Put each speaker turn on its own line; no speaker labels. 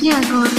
Я говорю.